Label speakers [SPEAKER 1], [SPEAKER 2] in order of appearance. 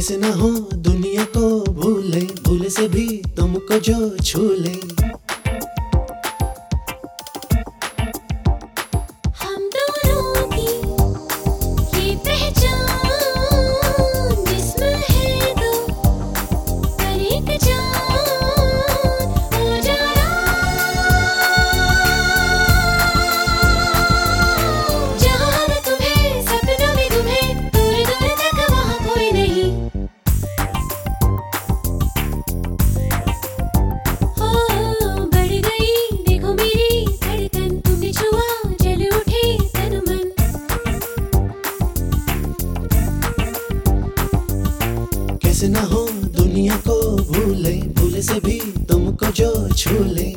[SPEAKER 1] कैसे ना हो दुनिया को भूले भूले से भी तुमको जो छू ले। कैसे ना हो दुनिया को भूले भूले से भी तुमको जो छू ले